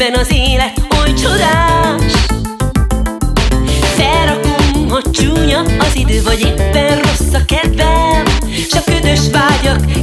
Ebben az élet oly csodás. Felrakom, hogy csúnya az idő Vagy éppen rossz a kedvem. S a ködös vágyak